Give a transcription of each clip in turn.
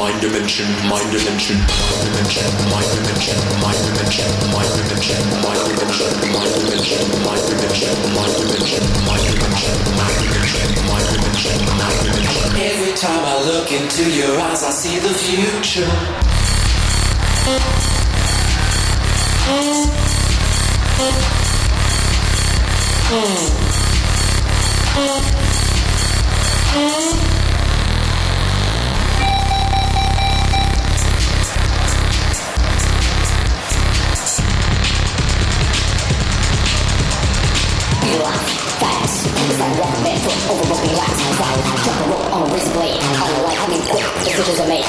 mind dimension, mind dimension, mind dimension, mind dimension, mind dimension, mind dimension, mind dimension, mind dimension, mind dimension, mind dimension, mind dimension, mind dimension, mind dimension, mind dimension. Every time I look into your eyes, I see the future. fast. It's I walk barefoot over broken glass. Cry, jump a rope on a razor blade. I like how these quick decisions are made.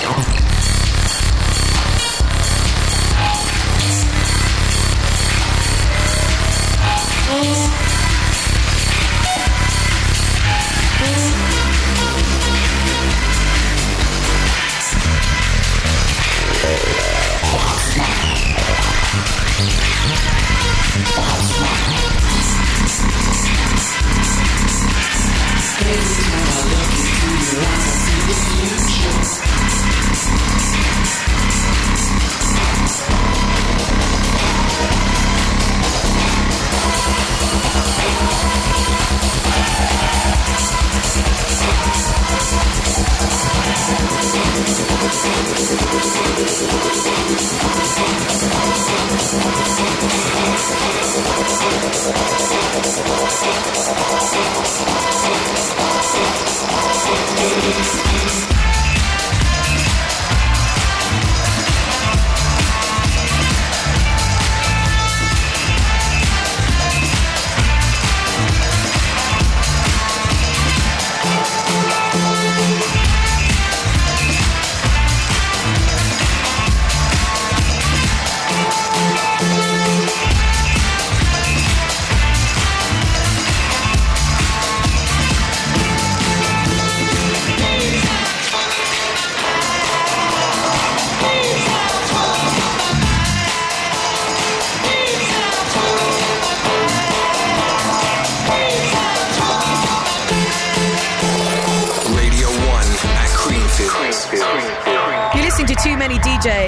Thank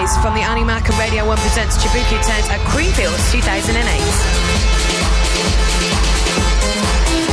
From the Annie and Radio 1 Presents Chibuku Tent at Creamfields 2008.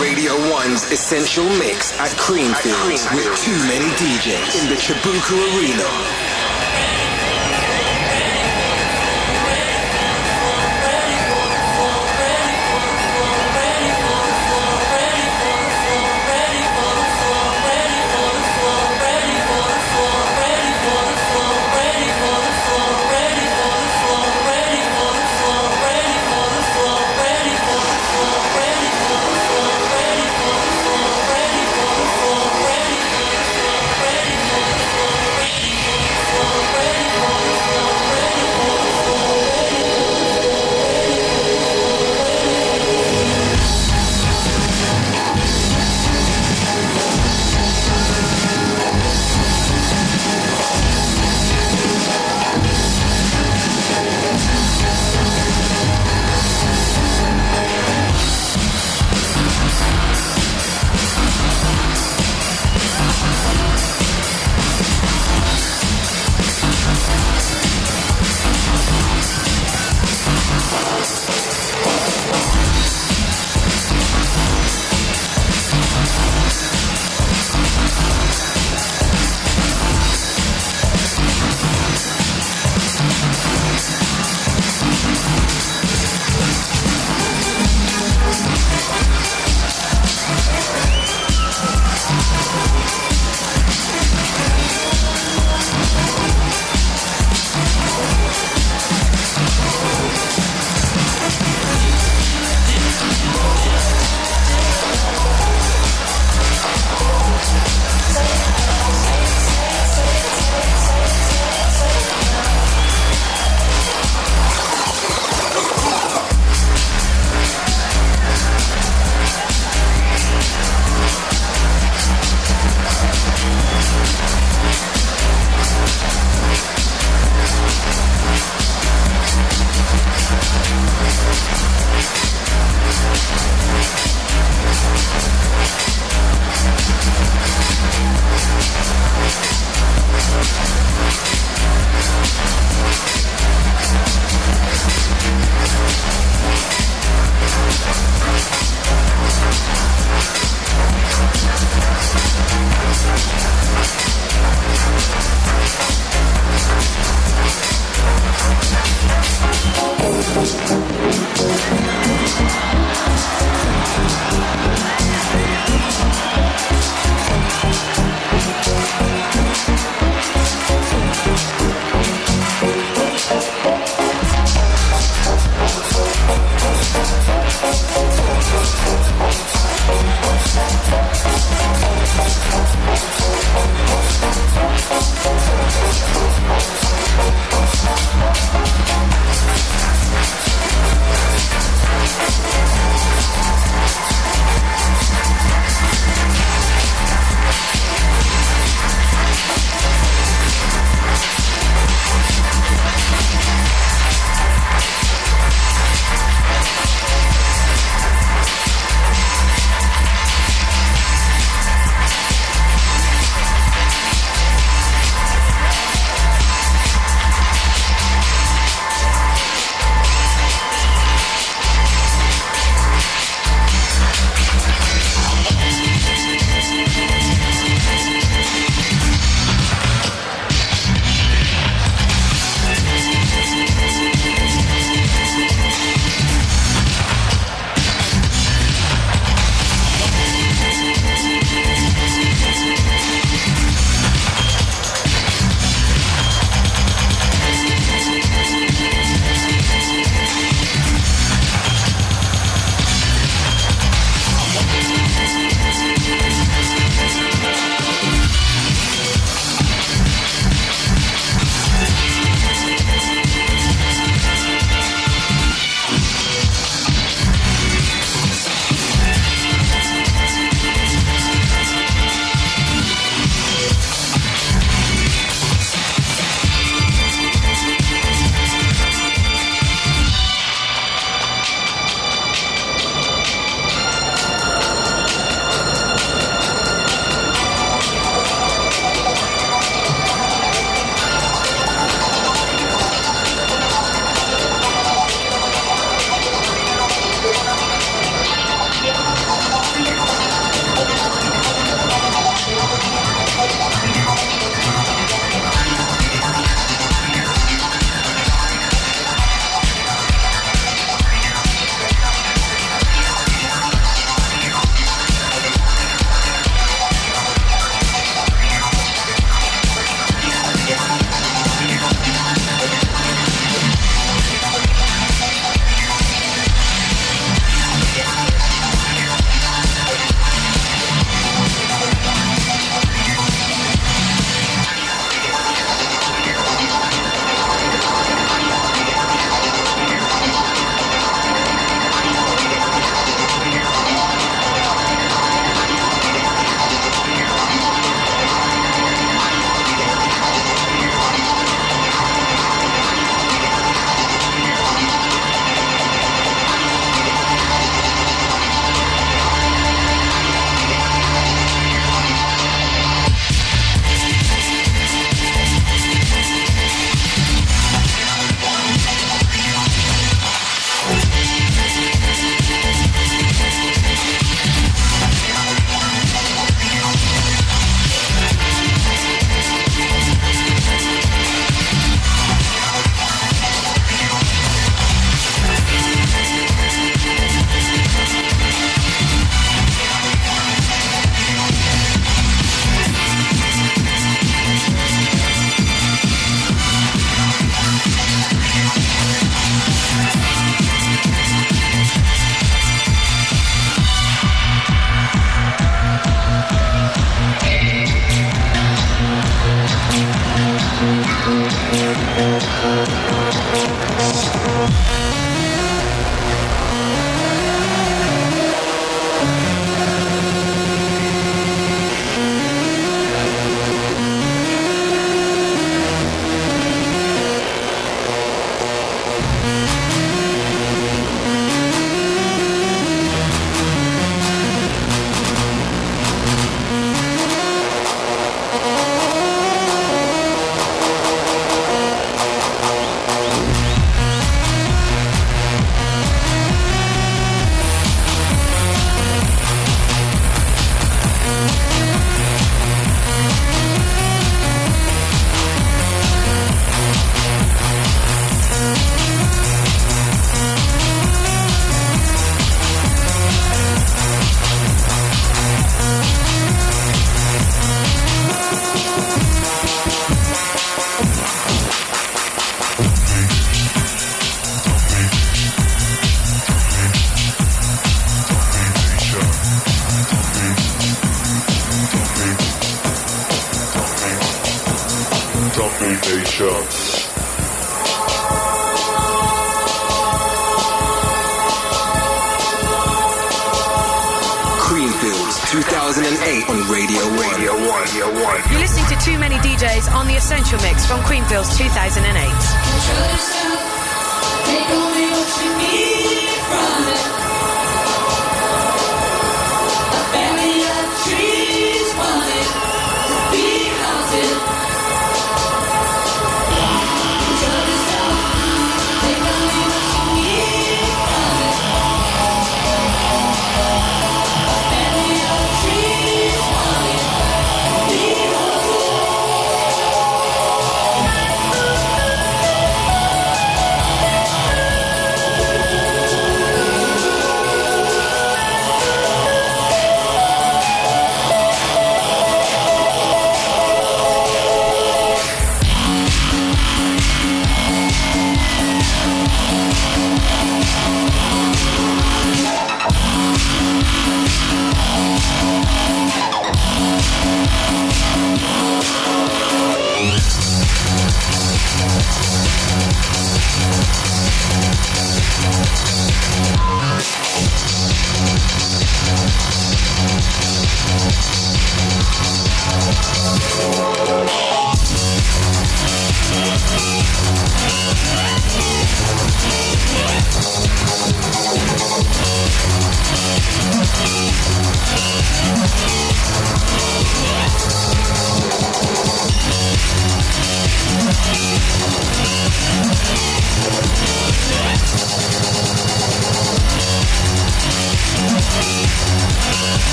Radio 1's Essential Mix at Creamfield with too many DJs in the Chibuku Arena. Yes.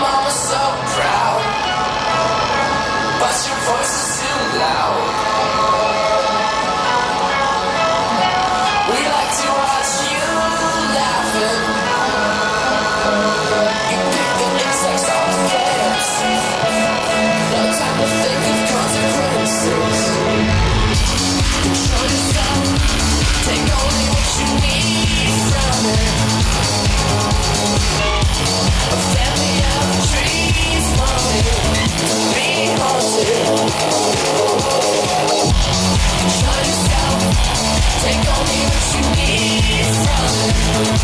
mama's so proud, but your voice is too loud.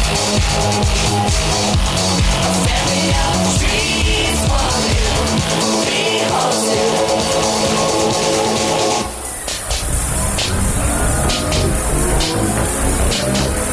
Send me out the streets for you. Be wholesome.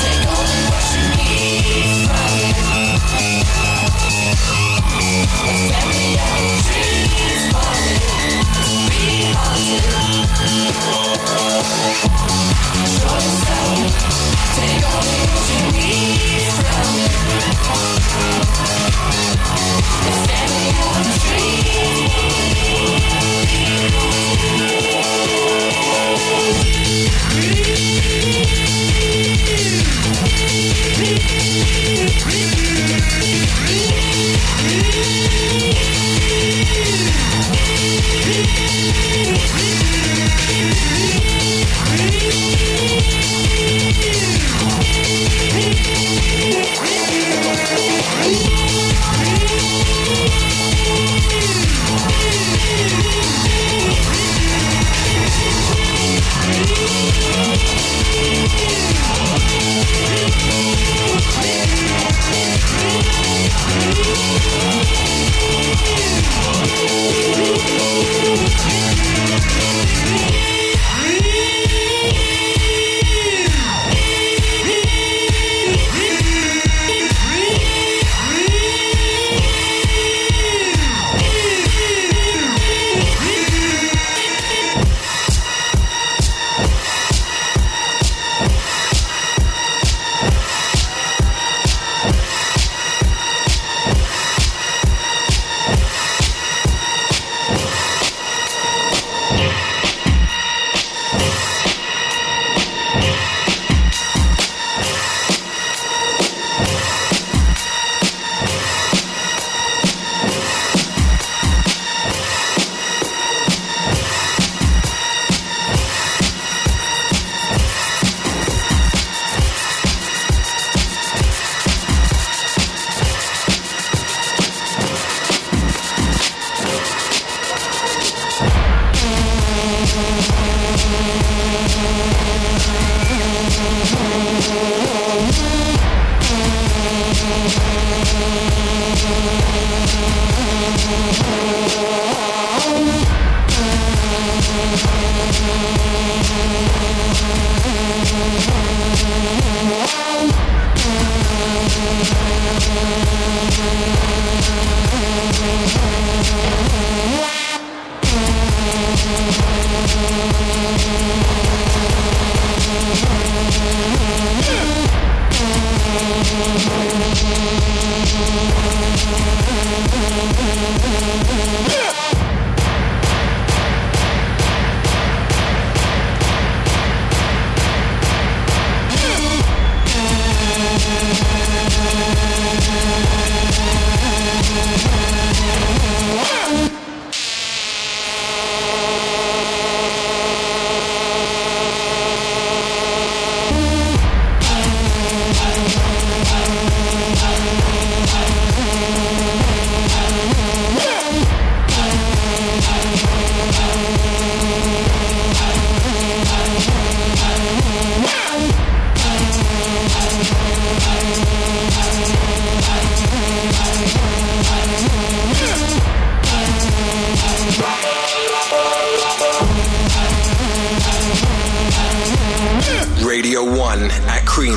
Take away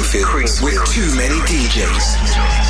Creamfields with too many DJs.